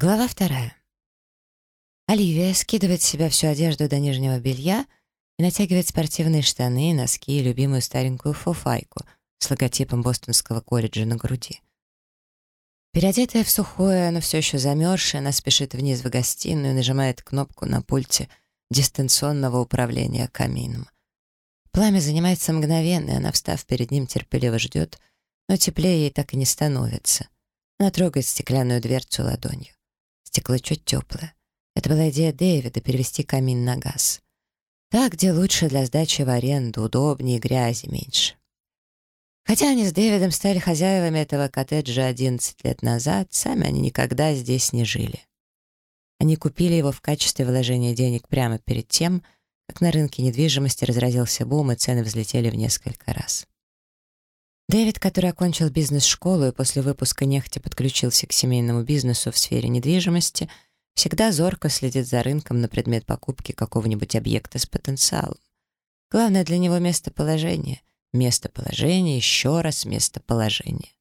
Глава вторая. Оливия скидывает с себя всю одежду до нижнего белья и натягивает спортивные штаны, носки и любимую старенькую фуфайку с логотипом Бостонского колледжа на груди. Переодетая в сухое, но все еще замерзшая, она спешит вниз в гостиную и нажимает кнопку на пульте дистанционного управления камином. Пламя занимается мгновенно, и она, встав перед ним, терпеливо ждет, но теплее ей так и не становится. Она трогает стеклянную дверцу ладонью. Стекло чуть теплое. Это была идея Дэвида перевести камин на газ. Так, где лучше для сдачи в аренду, удобнее, грязи меньше. Хотя они с Дэвидом стали хозяевами этого коттеджа 11 лет назад, сами они никогда здесь не жили. Они купили его в качестве вложения денег прямо перед тем, как на рынке недвижимости разразился бум и цены взлетели в несколько раз. Дэвид, который окончил бизнес-школу и после выпуска нехотя подключился к семейному бизнесу в сфере недвижимости, всегда зорко следит за рынком на предмет покупки какого-нибудь объекта с потенциалом. Главное для него местоположение. Местоположение, еще раз местоположение.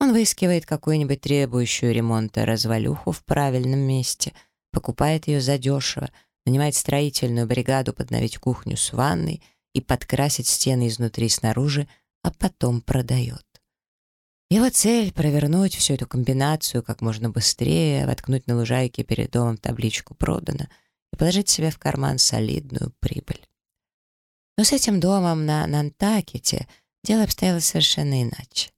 Он выискивает какую-нибудь требующую ремонта развалюху в правильном месте, покупает ее задешево, нанимает строительную бригаду подновить кухню с ванной и подкрасить стены изнутри и снаружи — а потом продает. Его цель — провернуть всю эту комбинацию как можно быстрее, воткнуть на лужайке перед домом табличку «Продано» и положить себе в карман солидную прибыль. Но с этим домом на Нантакете дело обстояло совершенно иначе.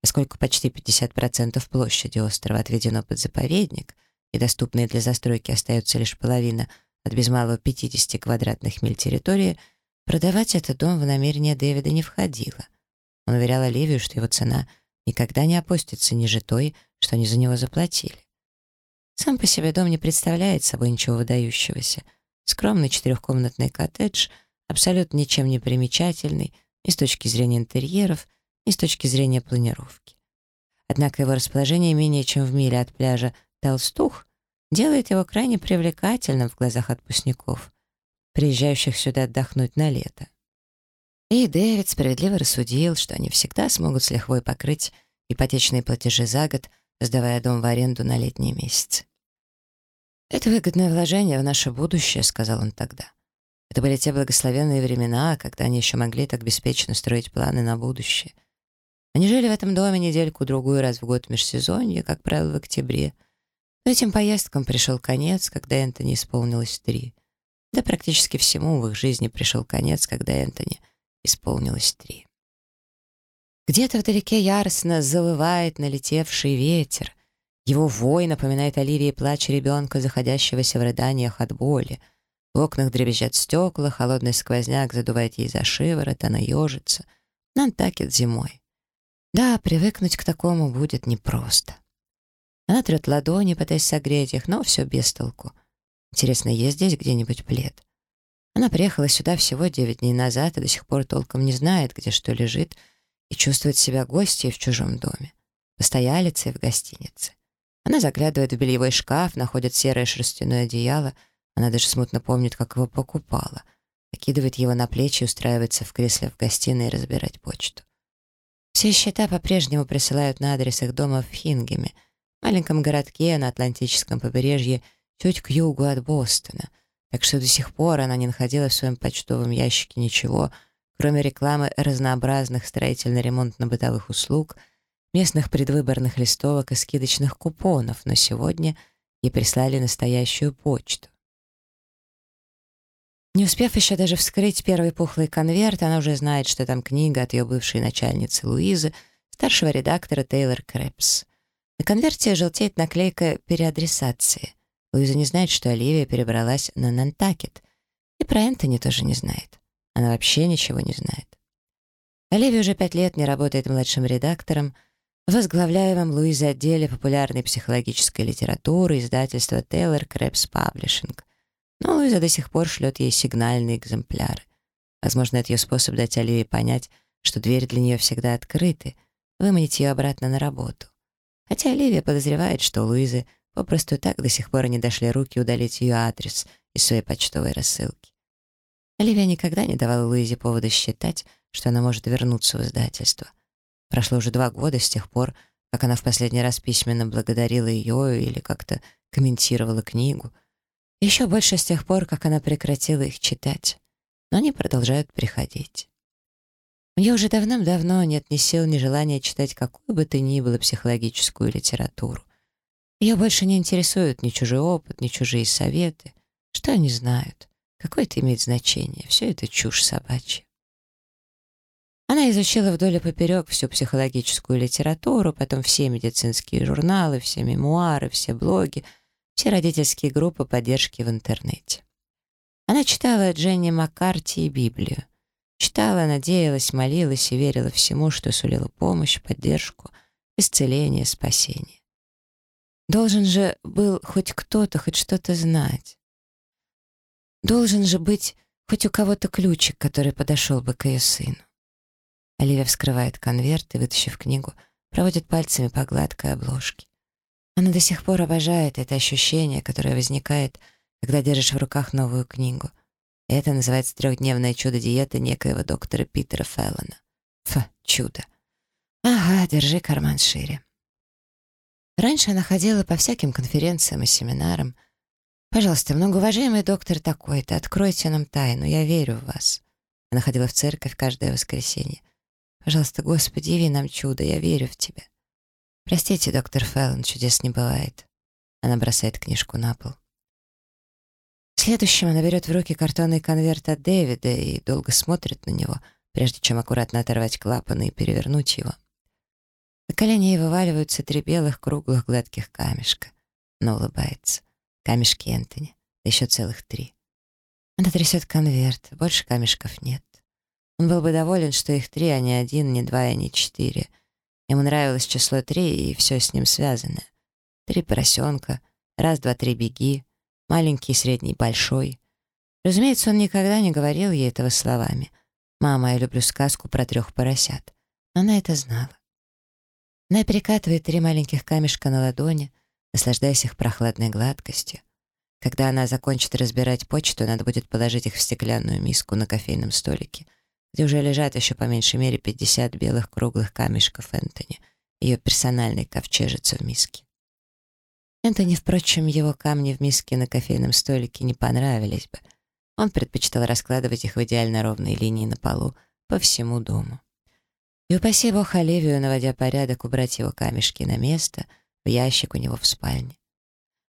Поскольку почти 50% площади острова отведено под заповедник, и доступной для застройки остается лишь половина от без малого 50 квадратных миль территории, продавать этот дом в намерение Дэвида не входило — он уверял Оливию, что его цена никогда не опустится ниже той, что они за него заплатили. Сам по себе дом не представляет собой ничего выдающегося. Скромный четырехкомнатный коттедж, абсолютно ничем не примечательный ни с точки зрения интерьеров, ни с точки зрения планировки. Однако его расположение менее чем в миле от пляжа Толстух делает его крайне привлекательным в глазах отпускников, приезжающих сюда отдохнуть на лето. И Дэвид справедливо рассудил, что они всегда смогут с лихвой покрыть ипотечные платежи за год, сдавая дом в аренду на летние месяцы. «Это выгодное вложение в наше будущее», — сказал он тогда. Это были те благословенные времена, когда они еще могли так беспечно строить планы на будущее. Они жили в этом доме недельку-другую раз в год межсезонье, как правило, в октябре. Но этим поездкам пришел конец, когда Энтони исполнилось три. Да практически всему в их жизни пришел конец, когда Энтони — исполнилось три. Где-то вдалеке яростно завывает налетевший ветер. Его вой напоминает Оливии плач ребенка, заходящегося в рыданиях от боли. В окнах дребезжат стекла, холодный сквозняк задувает ей за шиворот, она ежится. Нантакет зимой. Да, привыкнуть к такому будет непросто. Она трет ладони, пытаясь согреть их, но все без толку. Интересно, есть здесь где-нибудь плед? Она приехала сюда всего девять дней назад и до сих пор толком не знает, где что лежит, и чувствует себя гостьей в чужом доме, постоялицей в гостинице. Она заглядывает в бельевой шкаф, находит серое шерстяное одеяло, она даже смутно помнит, как его покупала, накидывает его на плечи и устраивается в кресле в гостиной разбирать почту. Все счета по-прежнему присылают на адрес их дома в Хингеме, маленьком городке на Атлантическом побережье, чуть к югу от Бостона — так что до сих пор она не находила в своем почтовом ящике ничего, кроме рекламы разнообразных строительно-ремонтно-бытовых услуг, местных предвыборных листовок и скидочных купонов, но сегодня ей прислали настоящую почту. Не успев еще даже вскрыть первый пухлый конверт, она уже знает, что там книга от ее бывшей начальницы Луизы, старшего редактора Тейлор Крэпс. На конверте желтеет наклейка переадресации. Луиза не знает, что Оливия перебралась на Нантакет. И про Энтони тоже не знает. Она вообще ничего не знает. Оливия уже пять лет не работает младшим редактором, возглавляемым Луизой отделе популярной психологической литературы издательства Taylor Krebs Publishing. Но Луиза до сих пор шлет ей сигнальные экземпляры. Возможно, это ее способ дать Оливии понять, что двери для нее всегда открыты, выманить ее обратно на работу. Хотя Оливия подозревает, что у Луизы Попросту так до сих пор не дошли руки удалить ее адрес из своей почтовой рассылки. Оливия никогда не давала Луизе повода считать, что она может вернуться в издательство. Прошло уже два года с тех пор, как она в последний раз письменно благодарила ее или как-то комментировала книгу. Еще больше с тех пор, как она прекратила их читать. Но они продолжают приходить. У уже давным-давно нет ни сил, ни желания читать какую бы то ни было психологическую литературу. Ее больше не интересует ни чужой опыт, ни чужие советы. Что они знают? Какое это имеет значение? Все это чушь собачья. Она изучила вдоль и поперек всю психологическую литературу, потом все медицинские журналы, все мемуары, все блоги, все родительские группы поддержки в интернете. Она читала Дженни Маккарти и Библию. Читала, надеялась, молилась и верила всему, что сулило помощь, поддержку, исцеление, спасение. Должен же был хоть кто-то хоть что-то знать. Должен же быть хоть у кого-то ключик, который подошел бы к ее сыну. Оливия вскрывает конверт и, вытащив книгу, проводит пальцами по гладкой обложке. Она до сих пор обожает это ощущение, которое возникает, когда держишь в руках новую книгу. это называется трехдневное чудо диеты некоего доктора Питера Феллона. Фу, чудо. Ага, держи карман шире. Раньше она ходила по всяким конференциям и семинарам. «Пожалуйста, многоуважаемый доктор такой-то, откройте нам тайну, я верю в вас». Она ходила в церковь каждое воскресенье. «Пожалуйста, Господи, яви нам чудо, я верю в Тебя». «Простите, доктор Феллон, чудес не бывает». Она бросает книжку на пол. Следующим она берет в руки картонный конверт от Дэвида и долго смотрит на него, прежде чем аккуратно оторвать клапаны и перевернуть его. На колени ей вываливаются три белых, круглых, гладких камешка. Она улыбается. Камешки Энтони. Еще целых три. Она трясет конверт. Больше камешков нет. Он был бы доволен, что их три, а не один, не два и не четыре. Ему нравилось число три и все с ним связанное. Три поросенка, раз, два, три, беги, маленький, средний, большой. Разумеется, он никогда не говорил ей этого словами. «Мама, я люблю сказку про трех поросят». Она это знала. Она перекатывает три маленьких камешка на ладони, наслаждаясь их прохладной гладкостью. Когда она закончит разбирать почту, надо будет положить их в стеклянную миску на кофейном столике, где уже лежат еще по меньшей мере 50 белых круглых камешков Энтони, ее персональной ковчежицы в миске. Энтони, впрочем, его камни в миске на кофейном столике не понравились бы. Он предпочитал раскладывать их в идеально ровные линии на полу по всему дому. И упаси бог Оливию, наводя порядок, убрать его камешки на место, в ящик у него в спальне.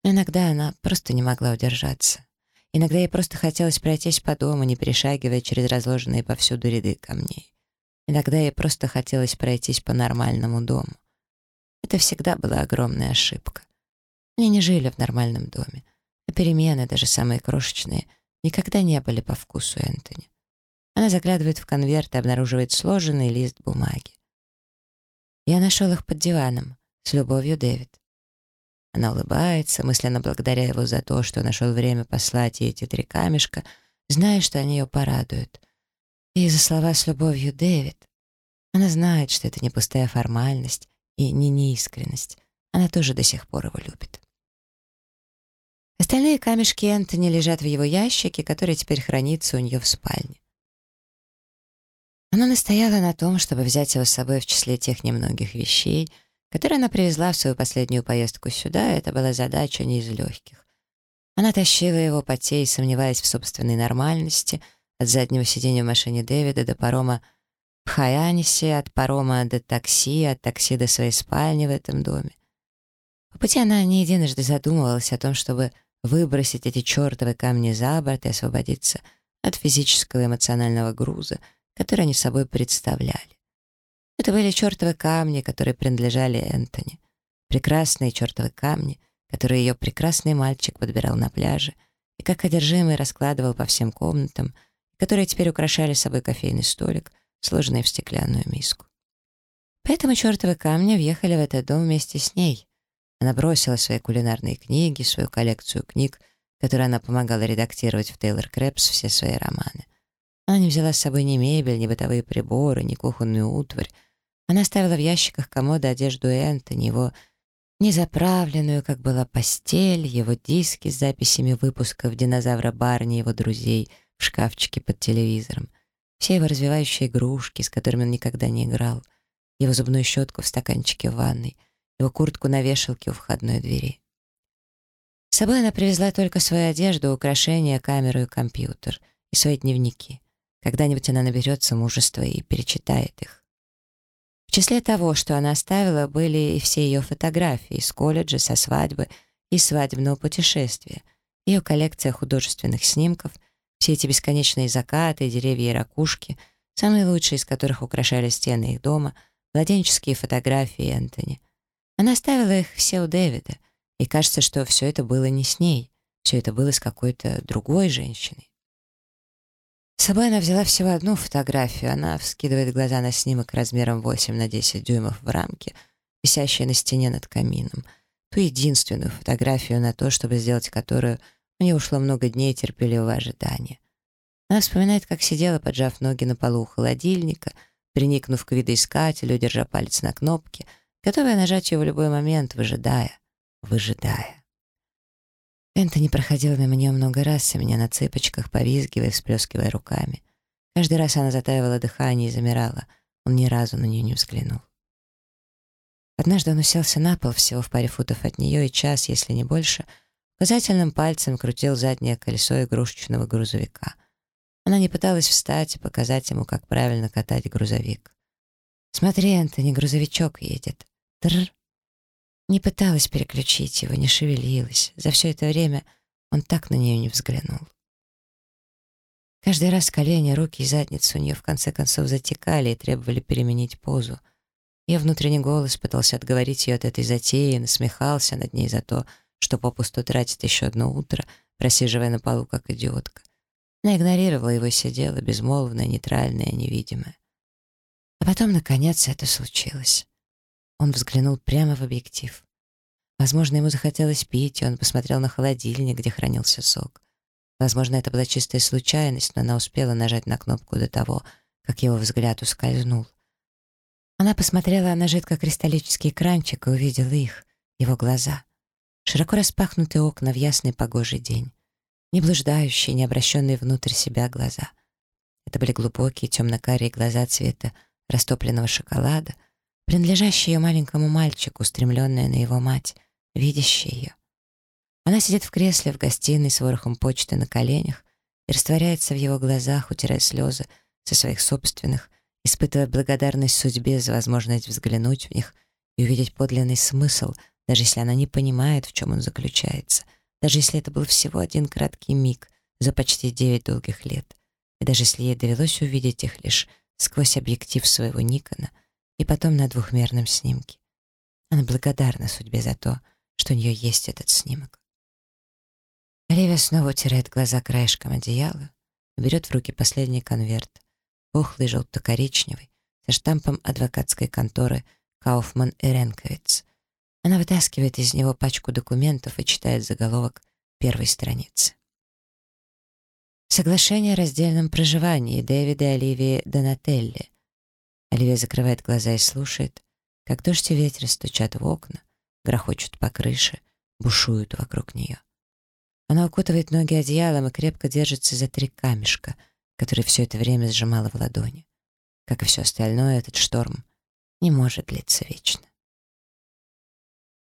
Но иногда она просто не могла удержаться. Иногда ей просто хотелось пройтись по дому, не перешагивая через разложенные повсюду ряды камней. Иногда ей просто хотелось пройтись по нормальному дому. Это всегда была огромная ошибка. Они не жили в нормальном доме, а перемены, даже самые крошечные, никогда не были по вкусу Энтони. Она заглядывает в конверт и обнаруживает сложенный лист бумаги. «Я нашел их под диваном. С любовью, Дэвид». Она улыбается, мысленно благодаря его за то, что нашел время послать ей эти три камешка, зная, что они ее порадуют. И за слова «с любовью, Дэвид». Она знает, что это не пустая формальность и не неискренность. Она тоже до сих пор его любит. Остальные камешки Энтони лежат в его ящике, который теперь хранится у нее в спальне. Она настояла на том, чтобы взять его с собой в числе тех немногих вещей, которые она привезла в свою последнюю поездку сюда, это была задача не из легких. Она тащила его, потей, сомневаясь в собственной нормальности, от заднего сиденья в машине Дэвида до парома в Хаянисе, от парома до такси, от такси до своей спальни в этом доме. По пути она не единожды задумывалась о том, чтобы выбросить эти чертовы камни за борт и освободиться от физического и эмоционального груза, которые они собой представляли. Это были чертовы камни, которые принадлежали Энтони. Прекрасные чертовы камни, которые ее прекрасный мальчик подбирал на пляже и как одержимый раскладывал по всем комнатам, которые теперь украшали собой кофейный столик, сложенный в стеклянную миску. Поэтому чертовы камни въехали в этот дом вместе с ней. Она бросила свои кулинарные книги, свою коллекцию книг, которые она помогала редактировать в Тейлор Крэпс все свои романы. Она не взяла с собой ни мебель, ни бытовые приборы, ни кухонную утварь. Она оставила в ящиках комода одежду Энтони, его незаправленную, как была постель, его диски с записями выпусков динозавра Барни и его друзей в шкафчике под телевизором, все его развивающие игрушки, с которыми он никогда не играл, его зубную щетку в стаканчике в ванной, его куртку на вешалке у входной двери. собой она привезла только свою одежду, украшения, камеру и компьютер, и свои дневники. Когда-нибудь она наберется мужества и перечитает их. В числе того, что она оставила, были и все ее фотографии из колледжа, со свадьбы и свадебного путешествия, ее коллекция художественных снимков, все эти бесконечные закаты, деревья и ракушки, самые лучшие из которых украшали стены их дома, младенческие фотографии Энтони. Она оставила их все у Дэвида, и кажется, что все это было не с ней, все это было с какой-то другой женщиной. С собой она взяла всего одну фотографию. Она вскидывает глаза на снимок размером 8 на 10 дюймов в рамке, висящей на стене над камином. Ту единственную фотографию на то, чтобы сделать которую у ушло много дней терпеливого ожидания. Она вспоминает, как сидела, поджав ноги на полу у холодильника, приникнув к видоискателю, держа палец на кнопке, готовая нажать ее в любой момент, выжидая, выжидая. Энтони проходил мимо нее много раз, и меня на цыпочках, повизгивая, всплескивая руками. Каждый раз она затаивала дыхание и замирала. Он ни разу на нее не взглянул. Однажды он уселся на пол всего в паре футов от нее и час, если не больше, указательным пальцем крутил заднее колесо игрушечного грузовика. Она не пыталась встать и показать ему, как правильно катать грузовик. «Смотри, Энтони, грузовичок едет. Тррр, не пыталась переключить его, не шевелилась. За все это время он так на нее не взглянул. Каждый раз колени, руки и задница у нее в конце концов затекали и требовали переменить позу. Ее внутренний голос пытался отговорить ее от этой затеи, насмехался над ней за то, что попусту тратит еще одно утро, просиживая на полу, как идиотка. Она игнорировала его и сидела, безмолвная, нейтральная, невидимая. А потом, наконец, это случилось. Он взглянул прямо в объектив. Возможно, ему захотелось пить, и он посмотрел на холодильник, где хранился сок. Возможно, это была чистая случайность, но она успела нажать на кнопку до того, как его взгляд ускользнул. Она посмотрела на жидкокристаллический экранчик и увидела их, его глаза. Широко распахнутые окна в ясный погожий день. Не блуждающие, не обращенные внутрь себя глаза. Это были глубокие темно-карие глаза цвета растопленного шоколада — принадлежащая ее маленькому мальчику, устремленная на его мать, видящая ее. Она сидит в кресле в гостиной с ворохом почты на коленях и растворяется в его глазах, утирая слезы со своих собственных, испытывая благодарность судьбе за возможность взглянуть в них и увидеть подлинный смысл, даже если она не понимает, в чем он заключается, даже если это был всего один краткий миг за почти девять долгих лет, и даже если ей довелось увидеть их лишь сквозь объектив своего Никона — и потом на двухмерном снимке. Она благодарна судьбе за то, что у нее есть этот снимок. Оливия снова утирает глаза краешком одеяла, берет в руки последний конверт, пухлый желто-коричневый, со штампом адвокатской конторы Кауфман и Ренковиц. Она вытаскивает из него пачку документов и читает заголовок первой страницы. Соглашение о раздельном проживании Дэвида и Оливии Донателли, Оливия закрывает глаза и слушает, как дождь и ветер стучат в окна, грохочут по крыше, бушуют вокруг нее. Она укутывает ноги одеялом и крепко держится за три камешка, которые все это время сжимала в ладони. Как и все остальное, этот шторм не может длиться вечно.